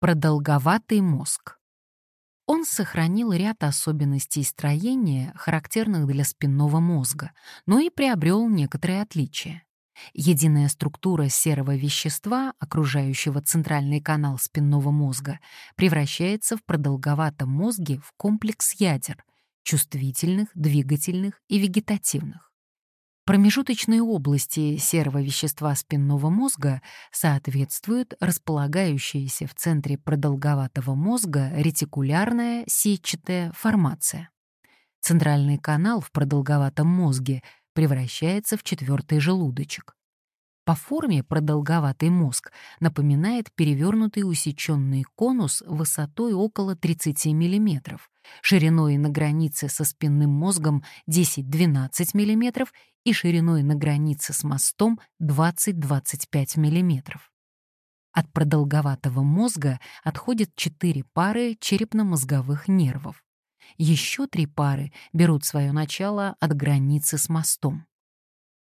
Продолговатый мозг. Он сохранил ряд особенностей строения, характерных для спинного мозга, но и приобрел некоторые отличия. Единая структура серого вещества, окружающего центральный канал спинного мозга, превращается в продолговатом мозге в комплекс ядер — чувствительных, двигательных и вегетативных. Промежуточные области серого вещества спинного мозга соответствуют располагающейся в центре продолговатого мозга ретикулярная сетчатая формация. Центральный канал в продолговатом мозге превращается в четвертый желудочек. По форме продолговатый мозг напоминает перевернутый усеченный конус высотой около 30 мм, шириной на границе со спинным мозгом 10-12 мм и шириной на границе с мостом 20-25 мм. От продолговатого мозга отходят четыре пары черепно-мозговых нервов. Еще три пары берут свое начало от границы с мостом.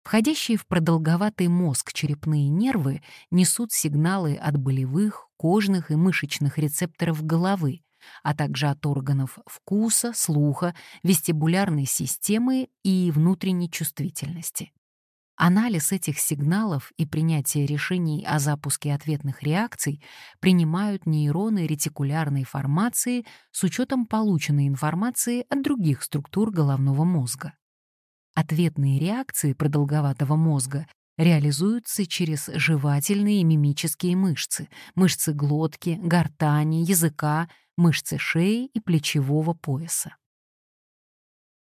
Входящие в продолговатый мозг черепные нервы несут сигналы от болевых, кожных и мышечных рецепторов головы, а также от органов вкуса, слуха, вестибулярной системы и внутренней чувствительности. Анализ этих сигналов и принятие решений о запуске ответных реакций принимают нейроны ретикулярной формации с учетом полученной информации от других структур головного мозга. Ответные реакции продолговатого мозга реализуются через жевательные и мимические мышцы, мышцы глотки, гортани, языка, мышцы шеи и плечевого пояса.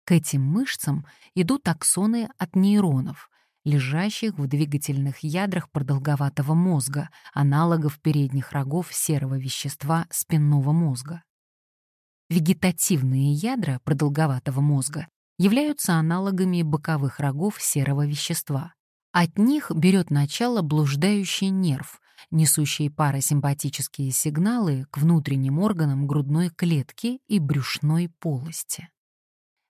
К этим мышцам идут аксоны от нейронов, лежащих в двигательных ядрах продолговатого мозга, аналогов передних рогов серого вещества спинного мозга. Вегетативные ядра продолговатого мозга являются аналогами боковых рогов серого вещества. От них берет начало блуждающий нерв, несущий парасимпатические сигналы к внутренним органам грудной клетки и брюшной полости.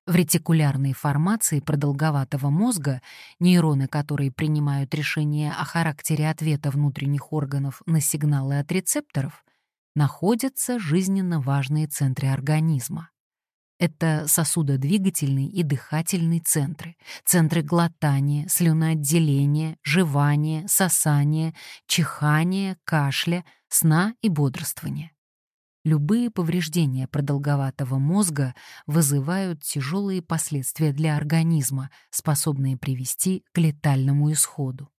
В ретикулярной формации продолговатого мозга, нейроны которые принимают решение о характере ответа внутренних органов на сигналы от рецепторов, находятся жизненно важные центры организма. Это сосудодвигательные и дыхательные центры, центры глотания, слюноотделения, жевания, сосания, чихания, кашля, сна и бодрствования. Любые повреждения продолговатого мозга вызывают тяжелые последствия для организма, способные привести к летальному исходу.